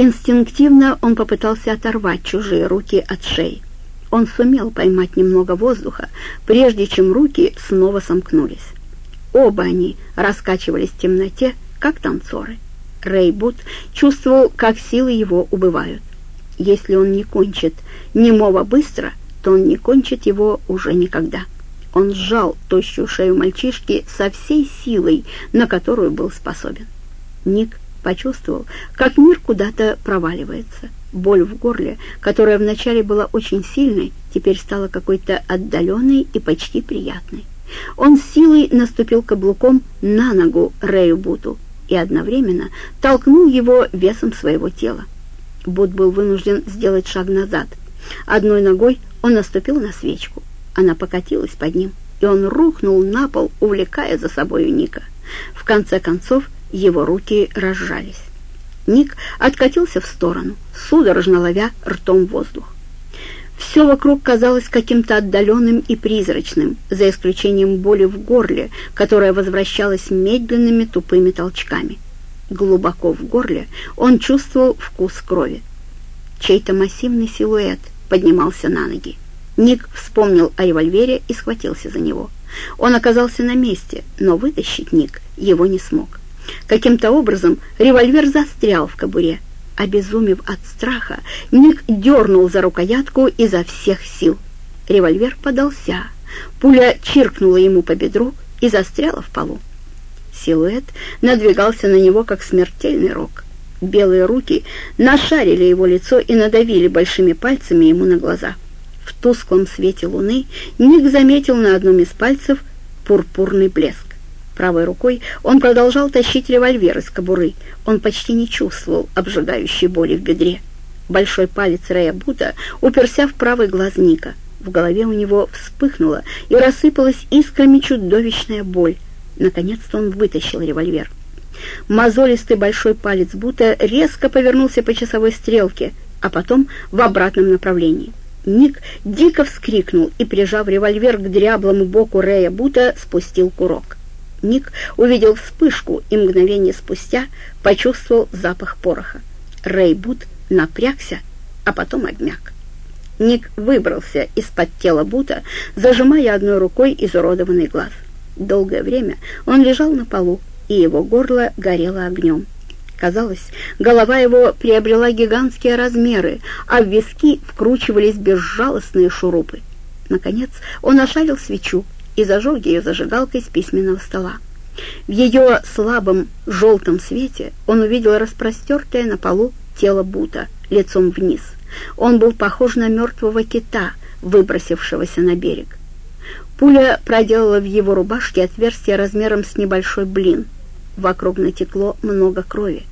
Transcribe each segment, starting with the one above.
Инстинктивно он попытался оторвать чужие руки от шеи. Он сумел поймать немного воздуха, прежде чем руки снова сомкнулись. Оба они раскачивались в темноте, как танцоры. Рейбут чувствовал, как силы его убывают. Если он не кончит немого быстро, то он не кончит его уже никогда. Он сжал тощую шею мальчишки со всей силой, на которую был способен. Ник почувствовал, как мир куда-то проваливается. Боль в горле, которая вначале была очень сильной, теперь стала какой-то отдаленной и почти приятной. Он силой наступил каблуком на ногу Рэю Буту и одновременно толкнул его весом своего тела. Бут был вынужден сделать шаг назад. Одной ногой он наступил на свечку. Она покатилась под ним, и он рухнул на пол, увлекая за собою Ника. В конце концов его руки разжались. Ник откатился в сторону, судорожно ловя ртом воздух. Все вокруг казалось каким-то отдаленным и призрачным, за исключением боли в горле, которая возвращалась медленными тупыми толчками. Глубоко в горле он чувствовал вкус крови. Чей-то массивный силуэт поднимался на ноги. Ник вспомнил о револьвере и схватился за него. Он оказался на месте, но вытащить Ник его не смог. Каким-то образом револьвер застрял в кобуре. Обезумев от страха, Ник дернул за рукоятку изо всех сил. Револьвер подался. Пуля чиркнула ему по бедру и застряла в полу. Силуэт надвигался на него, как смертельный рог. Белые руки нашарили его лицо и надавили большими пальцами ему на глаза. В тусклом свете луны Ник заметил на одном из пальцев пурпурный блеск. Правой рукой он продолжал тащить револьвер из кобуры. Он почти не чувствовал обжигающей боли в бедре. Большой палец Рэя Бута уперся в правый глаз Ника. В голове у него вспыхнула и рассыпалась искрами чудовищная боль. Наконец-то он вытащил револьвер. Мозолистый большой палец Бута резко повернулся по часовой стрелке, а потом в обратном направлении. Ник дико вскрикнул и, прижав револьвер к дряблому боку Рэя Бута, спустил курок. Ник увидел вспышку и мгновение спустя почувствовал запах пороха. Рэй напрягся, а потом обмяк. Ник выбрался из-под тела Бута, зажимая одной рукой изуродованный глаз. Долгое время он лежал на полу, и его горло горело огнем. Казалось, голова его приобрела гигантские размеры, а в виски вкручивались безжалостные шурупы. Наконец он ошарил свечу, и зажег ее зажигалкой с письменного стола. В ее слабом желтом свете он увидел распростертое на полу тело Бута лицом вниз. Он был похож на мертвого кита, выбросившегося на берег. Пуля проделала в его рубашке отверстие размером с небольшой блин. Вокруг натекло много крови.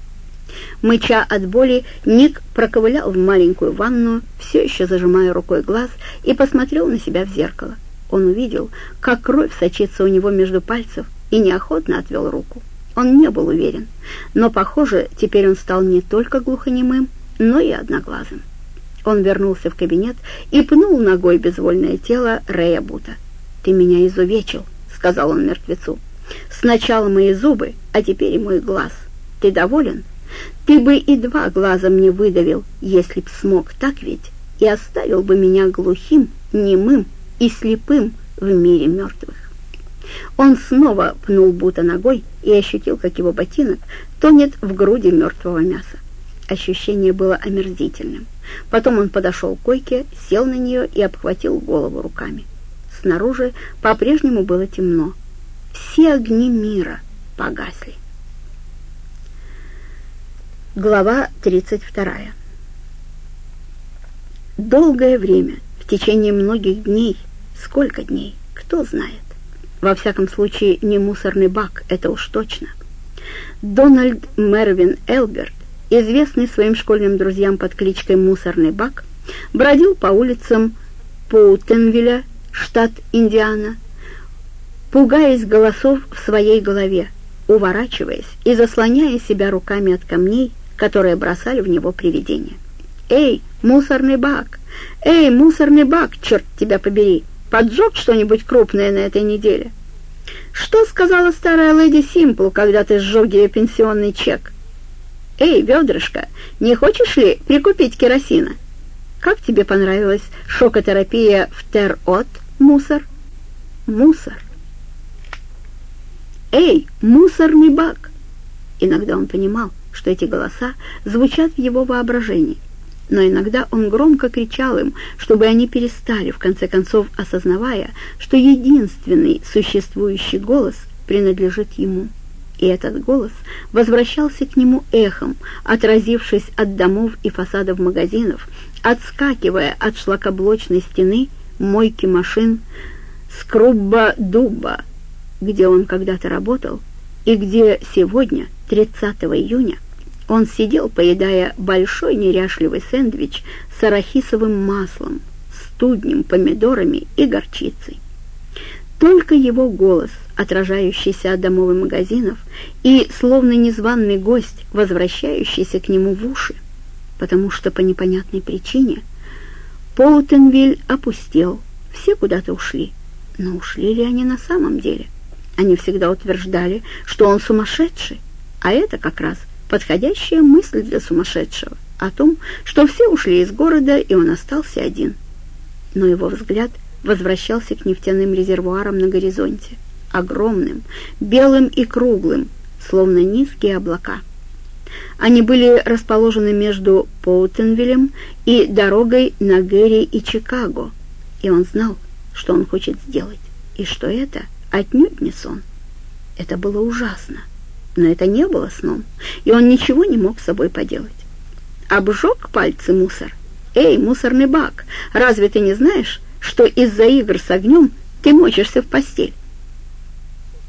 Мыча от боли, Ник проковылял в маленькую ванную, все еще зажимая рукой глаз, и посмотрел на себя в зеркало. Он увидел, как кровь сочится у него между пальцев, и неохотно отвел руку. Он не был уверен, но, похоже, теперь он стал не только глухонемым, но и одноглазым. Он вернулся в кабинет и пнул ногой безвольное тело Рэя Бута. «Ты меня изувечил», — сказал он мертвецу. «Сначала мои зубы, а теперь и мой глаз. Ты доволен? Ты бы и два глаза мне выдавил, если б смог, так ведь, и оставил бы меня глухим, немым и слепым в мире мертвых. Он снова пнул Бута ногой и ощутил, как его ботинок тонет в груди мертвого мяса. Ощущение было омерзительным. Потом он подошел к койке, сел на нее и обхватил голову руками. Снаружи по-прежнему было темно. Все огни мира погасли. Глава 32. Долгое время, в течение многих дней, Сколько дней? Кто знает. Во всяком случае, не мусорный бак, это уж точно. Дональд Мервин Элберт, известный своим школьным друзьям под кличкой «Мусорный бак», бродил по улицам Поутенвилля, штат Индиана, пугаясь голосов в своей голове, уворачиваясь и заслоняя себя руками от камней, которые бросали в него привидения. «Эй, мусорный бак! Эй, мусорный бак, черт тебя побери!» поджег что-нибудь крупное на этой неделе? Что сказала старая леди Симпл, когда ты сжег ее пенсионный чек? «Эй, ведрышко, не хочешь ли прикупить керосина?» «Как тебе понравилась шокотерапия в Тер-От, мусор?» «Мусор». «Эй, мусорный бак!» Иногда он понимал, что эти голоса звучат в его воображении, но иногда он громко кричал им, чтобы они перестали, в конце концов осознавая, что единственный существующий голос принадлежит ему. И этот голос возвращался к нему эхом, отразившись от домов и фасадов магазинов, отскакивая от шлакоблочной стены мойки машин Скрубба-Дубба, где он когда-то работал, и где сегодня, 30 июня, он сидел, поедая большой неряшливый сэндвич с арахисовым маслом, студнем, помидорами и горчицей. Только его голос, отражающийся от домовых магазинов, и словно незваный гость, возвращающийся к нему в уши, потому что по непонятной причине Поутенвиль опустел, все куда-то ушли. Но ушли ли они на самом деле? Они всегда утверждали, что он сумасшедший, а это как раз подходящая мысль для сумасшедшего о том, что все ушли из города, и он остался один. Но его взгляд возвращался к нефтяным резервуарам на горизонте, огромным, белым и круглым, словно низкие облака. Они были расположены между Поутенвиллем и дорогой на Гэри и Чикаго, и он знал, что он хочет сделать, и что это отнюдь не сон. Это было ужасно, но это не было сном, и он ничего не мог с собой поделать. Обжег пальцы мусор. «Эй, мусорный бак, разве ты не знаешь, что из-за игр с огнем ты мочишься в постель?»